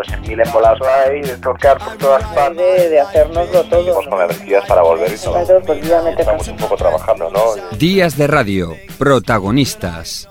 Estamos metidos en mil embolados ahí, de tocar por todas partes. De, de hacernoslo todo. Estamos con energías para volver y todo. Claro, pues Estamos un poco trabajando, ¿no? Días de radio, protagonistas.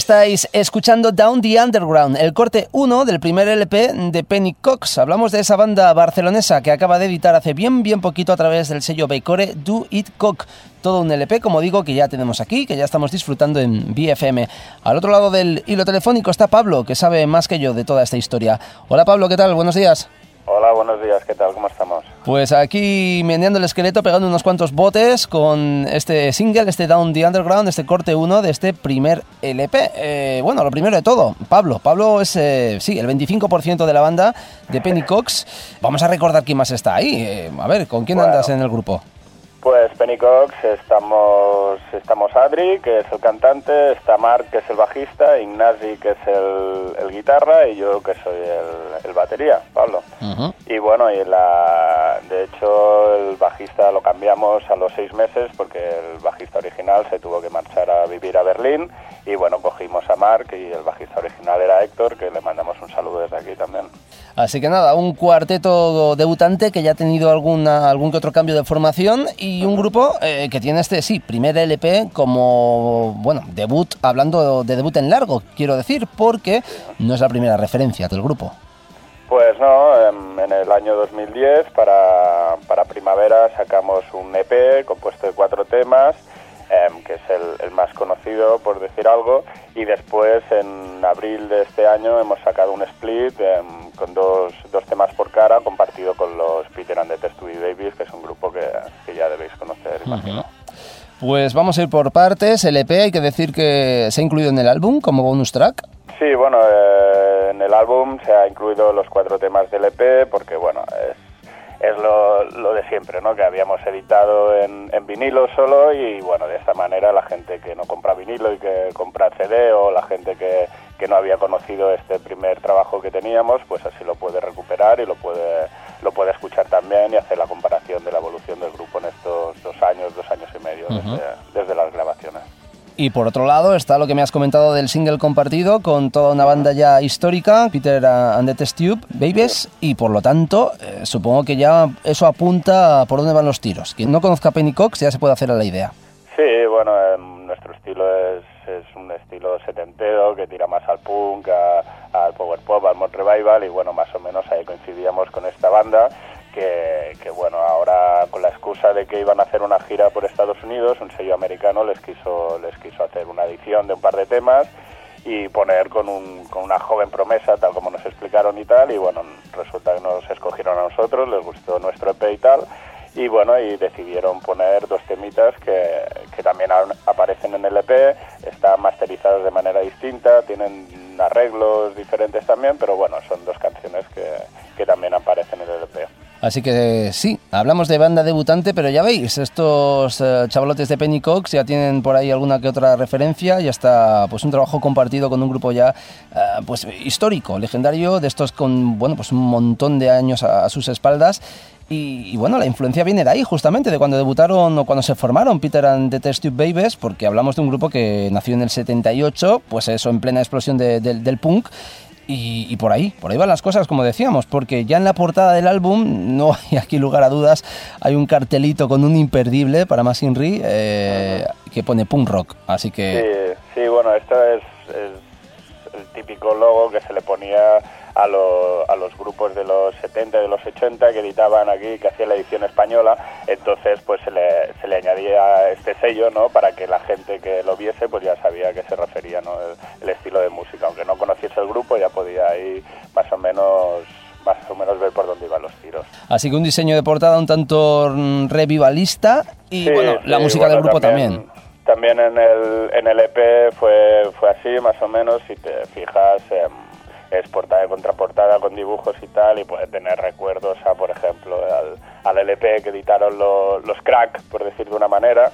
Estáis escuchando Down the Underground, el corte 1 del primer LP de Penny Cox. Hablamos de esa banda barcelonesa que acaba de editar hace bien, bien poquito a través del sello Baycore Do It Cock. Todo un LP, como digo, que ya tenemos aquí, que ya estamos disfrutando en BFM. Al otro lado del hilo telefónico está Pablo, que sabe más que yo de toda esta historia. Hola Pablo, ¿qué tal? Buenos días. Hola, buenos días, ¿qué tal? ¿Cómo estamos? Pues aquí meneando el esqueleto, pegando unos cuantos botes con este single, este Down the Underground, este corte 1 de este primer LP. Eh, bueno, lo primero de todo, Pablo. Pablo es, eh, sí, el 25% de la banda de Penny Cox. Vamos a recordar quién más está ahí. Eh, a ver, ¿con quién Bueno. andas en el grupo? Pues Penny Cox, estamos, estamos Adri, que es el cantante, está Marc, que es el bajista, Ignasi, que es el, el guitarra, y yo, que soy el, el batería, Pablo. Y bueno, y la, de hecho el bajista lo cambiamos a los seis meses porque el bajista original se tuvo que marchar a vivir a Berlín y bueno, cogimos a Marc y el bajista original era Héctor, que le mandamos un saludo desde aquí también. Así que nada, un cuarteto debutante que ya ha tenido alguna, algún que otro cambio de formación y un grupo eh, que tiene este, sí, primer LP como, bueno, debut, hablando de debut en largo, quiero decir, porque no es la primera referencia del grupo. Pues no, em, en el año 2010 para, para primavera sacamos un EP compuesto de cuatro temas, em, que es el, el más conocido por decir algo, y después en abril de este año hemos sacado un split em, con dos, dos temas por cara compartido con los Peter and the Testudie Babies, que es un grupo que, que ya debéis conocer, imagino. Pues vamos a ir por partes, el EP hay que decir que se ha incluido en el álbum como bonus track. Sí, bueno, eh, en el álbum se ha incluido los cuatro temas del EP porque, bueno, es, es lo, lo, de siempre, ¿no? Que habíamos editado en, en, vinilo solo y bueno, de esta manera la gente que no compra vinilo y que compra CD o la gente que, que no había conocido este primer trabajo que teníamos, pues así lo puede recuperar y lo puede, lo puede escuchar también y hacer la comparación de la evolución del grupo en estos dos años, dos años y medio desde, desde las grabaciones. Y por otro lado está lo que me has comentado del single compartido con toda una banda ya histórica, Peter and the Test Tube, Babies, y por lo tanto eh, supongo que ya eso apunta por dónde van los tiros. Quien no conozca Penny Cox ya se puede hacer a la idea. Sí, bueno, eh, nuestro estilo es, es, un estilo setentero que tira más al punk, al power pop, al mod revival y bueno, más o menos ahí coincidíamos con esta banda que, que, bueno, ahora con la excusa de que iban a hacer una gira por Estados Unidos, un sello americano les quiso, les quiso hacer una edición de un par de temas y poner con, un, con una joven promesa, tal como nos explicaron y tal, y bueno, resulta que nos escogieron a nosotros, les gustó nuestro EP y tal, y bueno, y decidieron poner dos temitas que, que también aparecen en el EP, están masterizados de manera distinta, tienen arreglos diferentes también, pero bueno, son dos canciones que, que también aparecen en el EP. Así que sí, hablamos de banda debutante, pero ya veis, estos uh, chavalotes de Penny Cox ya tienen por ahí alguna que otra referencia, ya está pues un trabajo compartido con un grupo ya uh, pues histórico, legendario, de estos con bueno pues un montón de años a sus espaldas. Y, y, bueno, la influencia viene de ahí, justamente, de cuando debutaron o cuando se formaron Peter and the Test Tube Babies, porque hablamos de un grupo que nació en el 78, pues eso, en plena explosión de, de, del punk, y, y, por ahí, por ahí van las cosas, como decíamos, porque ya en la portada del álbum, no hay aquí lugar a dudas, hay un cartelito con un imperdible para más Inri eh, que pone punk rock, así que... Sí, sí bueno, esto es, es, el típico logo que se le ponía a, lo, a, los grupos de los 70 y de los 80 que editaban aquí, que hacía la edición española, entonces pues se le, se le añadía este sello, ¿no? Para que la gente que lo viese pues ya sabía a qué se refería, ¿no? El, el estilo de música, aunque no conociese el grupo ya podía ahí más o menos más o menos ver por dónde iban los tiros. Así que un diseño de portada un tanto revivalista y sí, bueno, la sí, música bueno, del grupo también. también. También en el, en el EP fue, fue así, más o menos, si te fijas, eh, es portada y contraportada con dibujos y tal, y puede tener recuerdos a, por ejemplo, al, al LP que editaron lo, los Crack, por decir de una manera,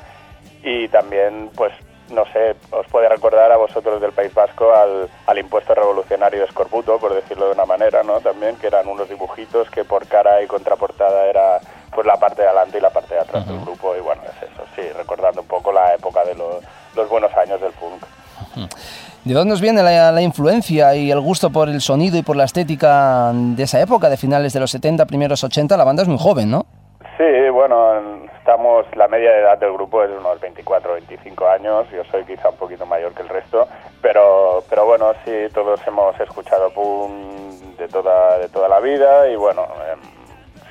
y también, pues, no sé, os puede recordar a vosotros del País Vasco al, al impuesto revolucionario de Escorbuto, por decirlo de una manera, ¿no? También, que eran unos dibujitos que por cara y contraportada era pues la parte de adelante y la parte de atrás uh -huh. del grupo, y bueno, es eso, sí, recordando un poco la época de lo, los buenos años del punk. Uh -huh. ¿De dónde nos viene la, la, influencia y el gusto por el sonido y por la estética de esa época, de finales de los 70, primeros 80? La banda es muy joven, ¿no? Sí, bueno, estamos, la media de edad del grupo es unos 24 25 años, yo soy quizá un poquito mayor que el resto, pero, pero bueno, sí, todos hemos escuchado punk de toda, de toda la vida y bueno, eh,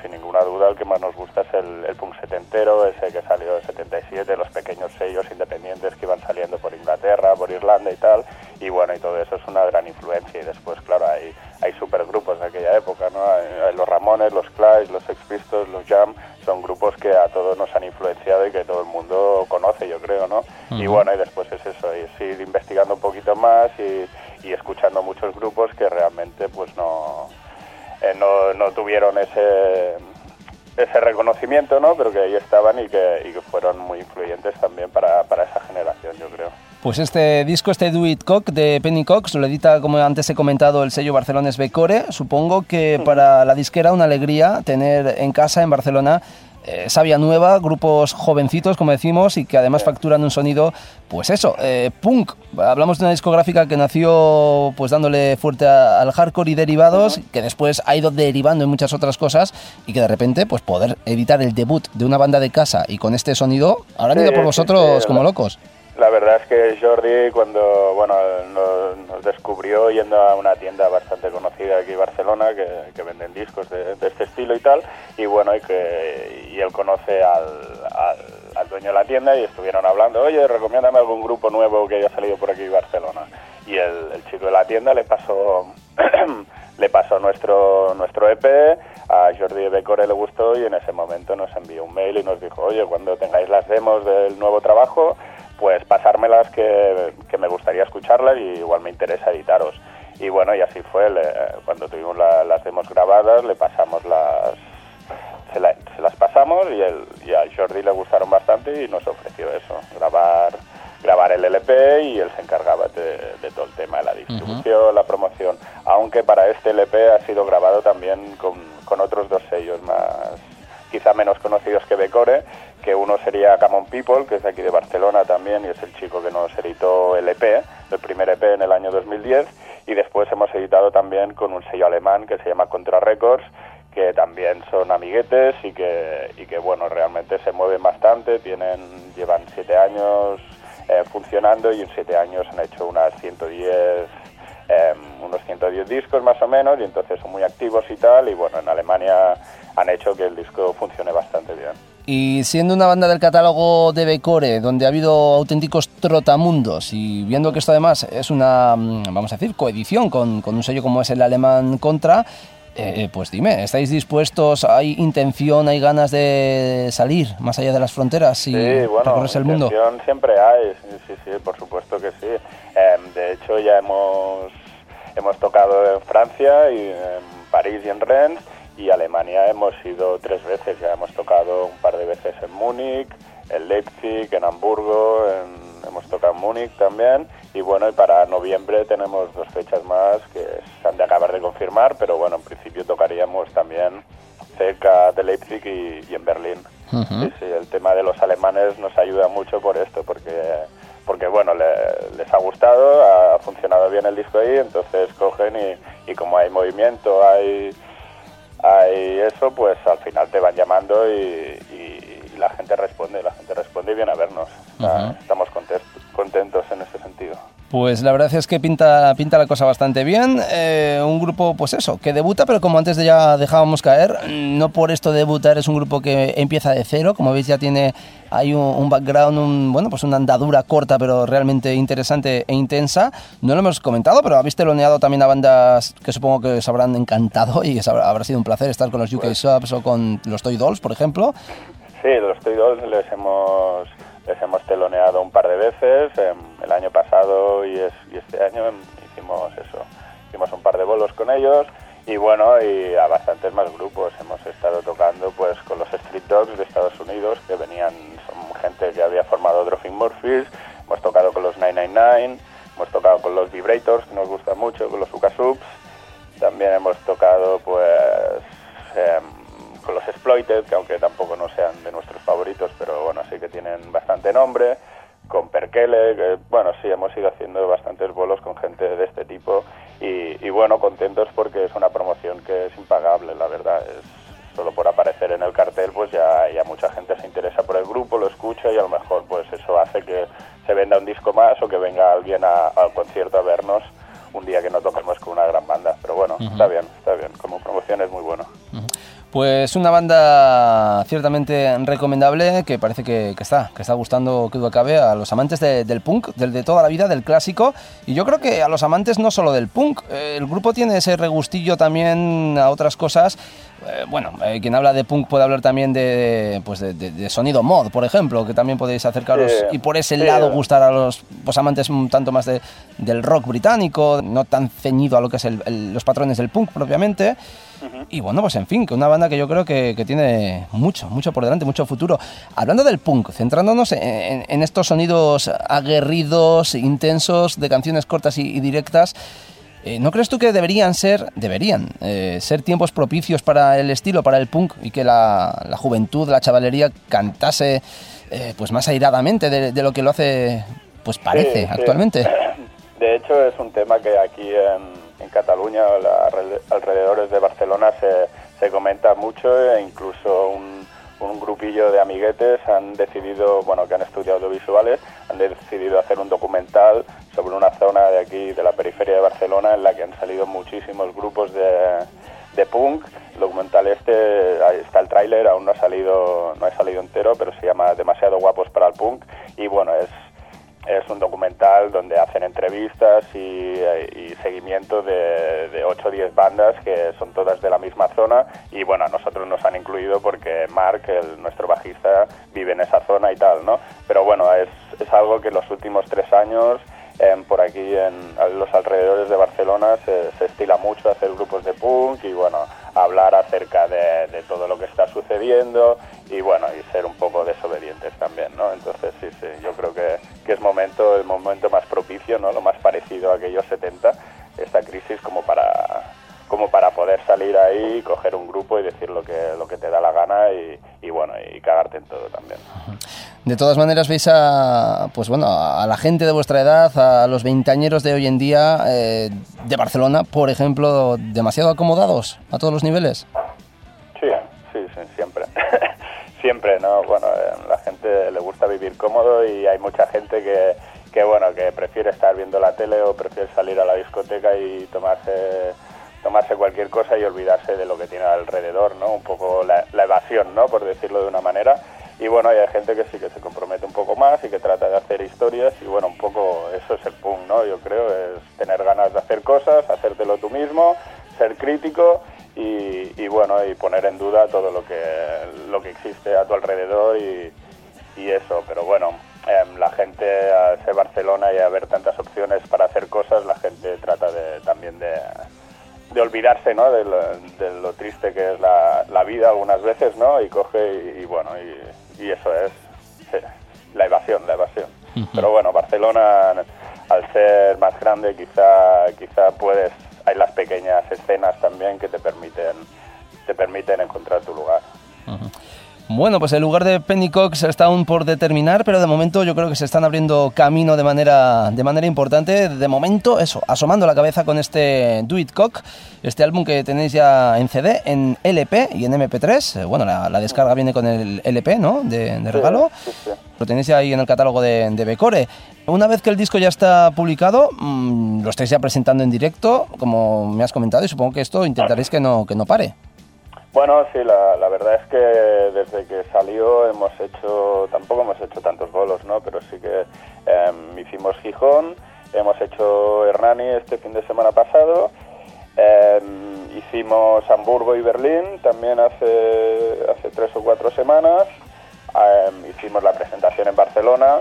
sin ninguna duda el que más nos gusta es el, el punk setentero, ese que salió en 77, los pequeños sellos independientes que iban saliendo por Inglaterra, por Irlanda y tal, y bueno, y todo eso es una gran influencia y después, claro, hay, hay supergrupos de aquella época, ¿no? Hay los Ramones, los Clash, los Sex Pistols, los Jam, son grupos que a todos nos han influenciado y que todo el mundo conoce, yo creo, ¿no? Uh -huh. Y bueno, y después es eso, es ir investigando un poquito más y, y escuchando muchos grupos que realmente pues no, eh, no, no, tuvieron ese ese reconocimiento, ¿no? Pero que ahí estaban y que, y que fueron muy influyentes también para, para esa generación, yo creo. Pues este disco, este Do It Cock de Penny Cox, lo edita, como antes he comentado, el sello barcelones Becore. Supongo que para la disquera una alegría tener en casa, en Barcelona, eh, Sabia Nueva, grupos jovencitos, como decimos, y que además facturan un sonido, pues eso, eh, punk. Hablamos de una discográfica que nació pues dándole fuerte a, al hardcore y derivados, uh -huh. que después ha ido derivando en muchas otras cosas, y que de repente, pues poder editar el debut de una banda de casa y con este sonido, habrán sí, ido por vosotros sí, como locos. La verdad es que Jordi cuando bueno nos, nos, descubrió yendo a una tienda bastante conocida aquí en Barcelona que, venden discos de, de, este estilo y tal y bueno y que y él conoce al, al, al, dueño de la tienda y estuvieron hablando oye recomiéndame algún grupo nuevo que haya salido por aquí en Barcelona y el, el chico de la tienda le pasó le pasó nuestro nuestro EP a Jordi Becore le gustó y en ese momento nos envió un mail y nos dijo oye cuando tengáis las demos del nuevo trabajo pues pasármelas que, que, me gustaría escucharlas y igual me interesa editaros. Y bueno, y así fue, le, cuando tuvimos la, las demos grabadas, le pasamos las se, la- se las pasamos y, el, y a Jordi le gustaron bastante y nos ofreció eso, grabar grabar el LP y él se encargaba de, de todo el tema de la distribución, la promoción, aunque para este LP ha sido grabado también con, con otros dos sellos más quizá menos conocidos que Becore, que uno sería Come On People, que es de aquí de Barcelona también y es el chico que nos editó el EP, el primer EP en el año 2010, y después hemos editado también con un sello alemán que se llama Contra Records, que también son amiguetes y que, y que bueno, realmente se mueven bastante, tienen, llevan siete años eh, funcionando y en siete años han hecho unas 110 eh, unos 110 discos más o menos y entonces son muy activos y tal y bueno en Alemania han hecho que el disco funcione bastante bien Y siendo una banda del catálogo de Becore, donde ha habido auténticos trotamundos, y viendo que esto además es una, mm, vamos a decir, coedición con, con un sello como es el alemán Contra, eh, pues dime, ¿estáis dispuestos? ¿Hay intención, hay ganas de salir más allá de las fronteras y sí bueno recorrerse el mundo? intención siempre hay sí sí sí por supuesto que sí Em, de hecho ya hemos hemos tocado en Francia y en París y en Rennes y Alemania hemos ido tres veces ya hemos tocado un par de veces en Múnich en Leipzig en Hamburgo en- hemos tocado en Múnich también y bueno y para noviembre tenemos dos fechas más que se han de acabar de confirmar pero bueno en principio tocaríamos también cerca de Leipzig y, y en Berlín. Sí, sí, el tema de los alemanes nos ayuda mucho por esto, porque, porque bueno, le- les ha gustado, ha funcionado bien el disco ahí, entonces cogen y, y como hay movimiento, hay, hay eso, pues al final te van llamando y, y- y la gente responde, la gente responde y viene a vernos. Estamos contentos en ese sentido. Pues la verdad es que pinta, pinta la cosa bastante bien. Eh, un grupo, pues eso, que debuta, pero como antes de ya dejábamos caer, no por esto de debutar es un grupo que empieza de cero. Como veis, ya tiene hay un, un background, un, bueno, pues una andadura corta, pero realmente interesante e intensa. No lo hemos comentado, pero habéis teloneado también a bandas que supongo que os habrán encantado y habrá, habrá sido un placer estar con los UK Subs o con los Toy Dolls, por ejemplo. Sí, los Toy Dolls les hemos, les hemos teloneado un par de veces, em, el año pasado y, es- este año em, hicimos eso, hicimos un par de bolos con ellos y bueno, y a bastantes más grupos. Hemos estado tocando pues con los Street Dogs de Estados Unidos, que venían, son gente que había formado Dropping Murphys, hemos tocado con los 999, hemos tocado con los Vibrators, que nos gustan mucho, con los Uka Subs, también hemos tocado pues em, con los Exploited, que aunque tampoco no sean de nuestros favoritos, pero bueno, sí que tienen bastante nombre, con Perkele, que, bueno, sí, hemos ido haciendo bastantes bolos con gente de este tipo y, y bueno, contentos porque es una promoción que es impagable, la verdad, es solo por aparecer en el cartel pues ya, ya mucha gente se interesa por el grupo, lo escucha y a lo mejor pues eso hace que se venda un disco más o que venga alguien a- al concierto a vernos un día que no tocamos con una gran banda. Pero bueno, está bien, está bien. Como promoción es muy bueno. Pues una banda ciertamente recomendable que parece que, está, que está gustando que duda cabe a los amantes de- del punk, del de toda la vida, del clásico. Y yo creo que a los amantes no solo del punk, eh, el grupo tiene ese regustillo también a otras cosas. Eh, bueno, eh, quien habla de punk puede hablar también de, pues de, de- de sonido mod, por ejemplo, que también podéis acercaros Sí, y por ese sí. lado gustar a los pues, amantes un tanto más de, del rock británico, no tan ceñido a lo que es el- el- los patrones del punk propiamente. Y bueno, pues en fin, que una banda que yo creo que, que tiene mucho, mucho por delante, mucho futuro. Hablando del punk, centrándonos en, en- en estos sonidos aguerridos, intensos, de canciones cortas y, y directas, eh, ¿no crees tú que deberían ser, deberían eh, ser tiempos propicios para el estilo, para el punk, y que la, la juventud, la chavalería cantase eh, pues más airadamente de, de lo que lo hace, pues parece Sí, sí. actualmente? De hecho, es un tema que aquí en, en Cataluña, la- alre- alrededores de Barcelona, se, se comenta mucho e incluso un, un grupillo de amiguetes han decidido, bueno, que han estudiado audiovisuales, han decidido hacer un documental sobre una zona de aquí, de la periferia de Barcelona, en la que han salido muchísimos grupos de, de punk. El documental este, ahí está el tráiler, aún no ha salido, no ha salido entero, pero se llama Demasiado guapos para el punk y bueno, es es un documental donde hacen entrevistas y, y seguimiento de, de 8 o 10 bandas que son todas de la misma zona y bueno, a nosotros nos han incluido porque Mark, el, nuestro bajista, vive en esa zona y tal, ¿no? Pero bueno, es, es algo que en los últimos tres años em, por aquí en, los alrededores de Barcelona se estila mucho hacer grupos de punk y bueno, hablar acerca de, todo lo que está sucediendo y bueno, y ser un poco desobedientes también, ¿no? Entonces sí, sí, yo creo que, que es momento, el momento más propicio, ¿no? Lo más parecido a aquellos 70, esta crisis como para como para poder salir ahí, coger un grupo y decir lo que, lo que te da la gana y, y bueno, y cagarte en todo también. De todas maneras, veis a, pues bueno, a la gente de vuestra edad, a los veinteañeros de hoy en día eh, de Barcelona, por ejemplo, demasiado acomodados a todos los niveles. Sí, sí, sí siempre. siempre, ¿no? Bueno, a la gente le gusta vivir cómodo y hay mucha gente que, que, bueno, que prefiere estar viendo la tele o prefiere salir a la discoteca y tomarse tomarse cualquier cosa y olvidarse de lo que tiene alrededor, ¿no? Un poco la, la, evasión, ¿no? Por decirlo de una manera. Y bueno, hay gente que sí que se compromete un poco más y que trata de hacer historias y bueno, un poco eso es el punk, ¿no? Yo creo, es tener ganas de hacer cosas, hacértelo tú mismo, ser crítico y, y bueno, y poner en duda todo lo que, lo que existe a tu alrededor y, y eso. Pero bueno, eh, la gente, al ser Barcelona y haber tantas opciones para hacer cosas, la gente trata de, también de de olvidarse ¿no? de, lo, de lo triste que es la, la, vida algunas veces, ¿no? Y coge y, y bueno, y, y, eso es sí, la evasión, la evasión. Uh -huh. Pero bueno, Barcelona, al ser más grande, quizá, quizá puedes, hay las pequeñas escenas también que te permiten, te permiten encontrar tu lugar. Uh -huh. Bueno, pues el lugar de Pennycox está aún por determinar, pero de momento yo creo que se están abriendo camino de manera, de manera importante. De momento, eso, asomando la cabeza con este Do It Cock, este álbum que tenéis ya en CD, en LP y en MP3. Bueno, la, la descarga viene con el LP, ¿no? De, de regalo. Sí, sí, sí. Lo tenéis ahí en el catálogo de, de Becore. Una vez que el disco ya está publicado, mmm, lo estáis ya presentando en directo, como me has comentado, y supongo que esto intentaréis que no, que no pare. Bueno, sí, la, verdad es que desde que salió hemos hecho, tampoco hemos hecho tantos bolos, ¿no? Pero sí que eh, hicimos Gijón, hemos hecho Hernani este fin de semana pasado, eh, hicimos Hamburgo y Berlín también hace, hace tres o cuatro semanas, eh, hicimos la presentación en Barcelona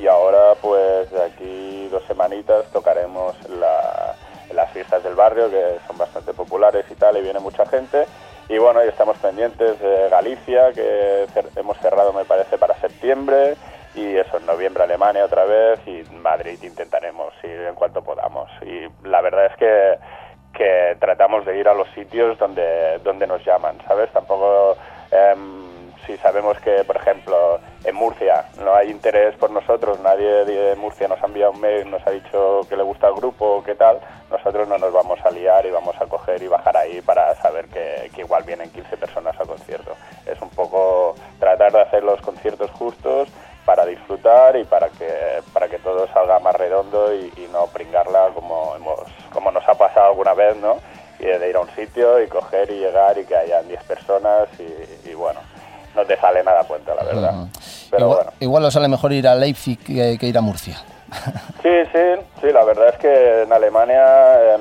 y ahora pues de aquí dos semanitas tocaremos la las fiestas del barrio, que son bastante populares tal, y viene mucha gente. Y bueno, y estamos pendientes de Galicia, que hemos cerrado, me parece, para septiembre, y eso, en noviembre Alemania otra vez, y Madrid intentaremos ir en cuanto podamos. Y la verdad es que, que tratamos de ir a los sitios donde, donde nos llaman, ¿sabes? Tampoco... Eh, si sabemos que, por ejemplo, en Murcia no hay interés por nosotros, nadie de Murcia nos ha enviado un mail, nos ha dicho que le gusta el grupo, qué tal, nosotros no nos vamos a liar y vamos a coger y bajar ahí para saber que, igual vienen 15 personas al concierto. Es un poco tratar de hacer los conciertos justos para disfrutar y para que, para que todo salga más redondo y, no pringarla como, hemos, como nos ha pasado alguna vez, ¿no? Y de ir a un sitio y coger y llegar y que hayan 10 personas y bueno, no te sale nada cuenta, la verdad. Uh -huh. Pero igual, bueno. igual os sale mejor ir a Leipzig que, que ir a Murcia. sí, sí, sí, la verdad es que en Alemania eh,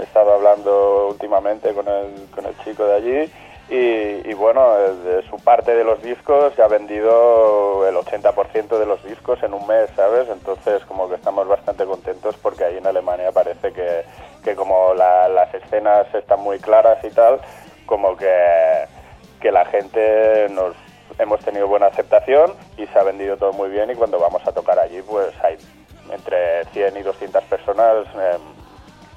he estado hablando últimamente con el, con el chico de allí y, y, bueno, de su parte de los discos ya ha vendido el 80% de los discos en un mes, ¿sabes? Entonces como que estamos bastante contentos porque ahí en Alemania parece que, que como la, las escenas están muy claras y tal, como que que la gente nos hemos tenido buena aceptación y se ha vendido todo muy bien y cuando vamos a tocar allí pues hay entre 100 y 200 personas eh,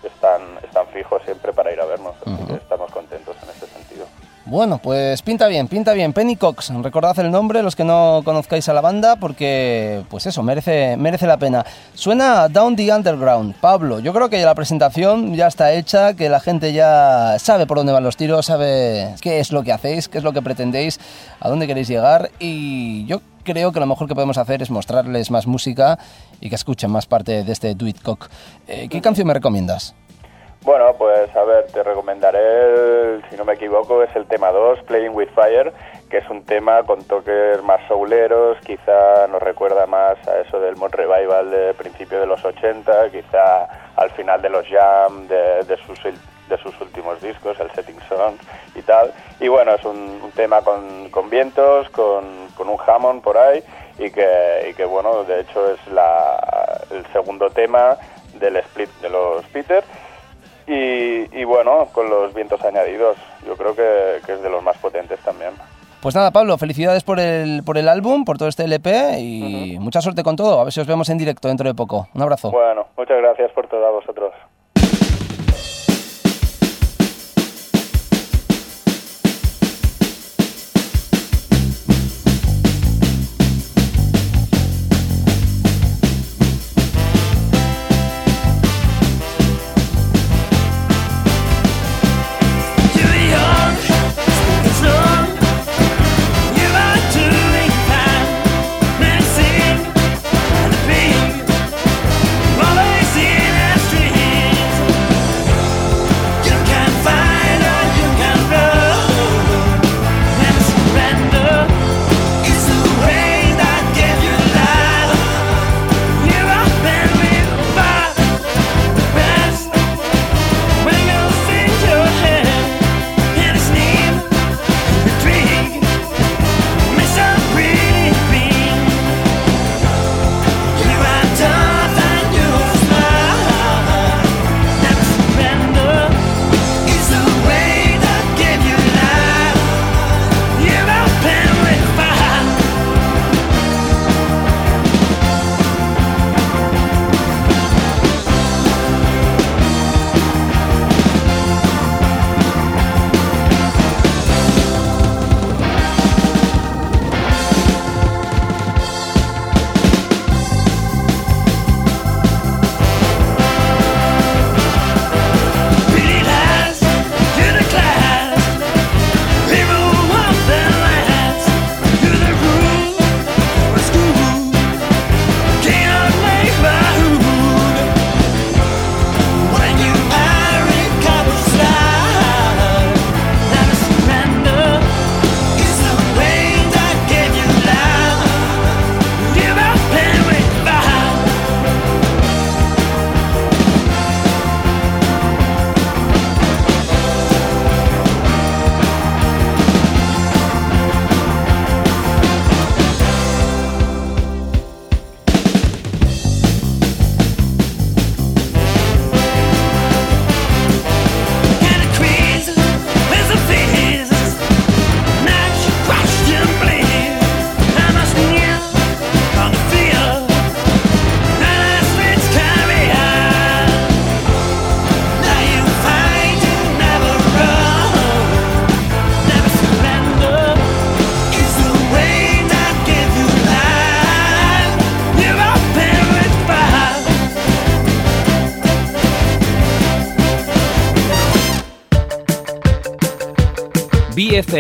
están, están fijos siempre para ir a vernos, así uh -huh. que estamos contentos en ese sentido. Bueno, pues pinta bien, pinta bien. Penny Cox, recordad el nombre, los que no conozcáis a la banda, porque, pues eso, merece, merece la pena. Suena Down the Underground. Pablo, yo creo que la presentación ya está hecha, que la gente ya sabe por dónde van los tiros, sabe qué es lo que hacéis, qué es lo que pretendéis, a dónde queréis llegar, y yo creo que lo mejor que podemos hacer es mostrarles más música y que escuchen más parte de este It Cock. Eh, ¿Qué canción me recomiendas? Bueno, pues a ver, te recomendaré, si no me equivoco, es el tema 2, Playing with Fire, que es un tema con toques más souleros, quizá nos recuerda más a eso del Mod Revival de principio de los 80, quizá al final de los Jam, de, sus de sus últimos discos, el Setting Song y tal. Y bueno, es un, tema con, vientos, con, con, un Hammond por ahí y que, y que bueno, de hecho es la, el segundo tema del split de los Peter y, bueno, con los vientos añadidos. Yo creo que, que, es de los más potentes también. Pues nada, Pablo, felicidades por el, por el álbum, por todo este LP y mucha suerte con todo. A ver si os vemos en directo dentro de poco. Un abrazo. Bueno, muchas gracias por todo a vosotros.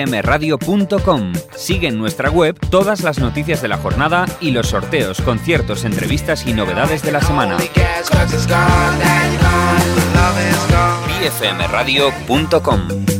bfmradio.com. Sigue en nuestra web todas las noticias de la jornada y los sorteos, conciertos, entrevistas y novedades de la semana. bfmradio.com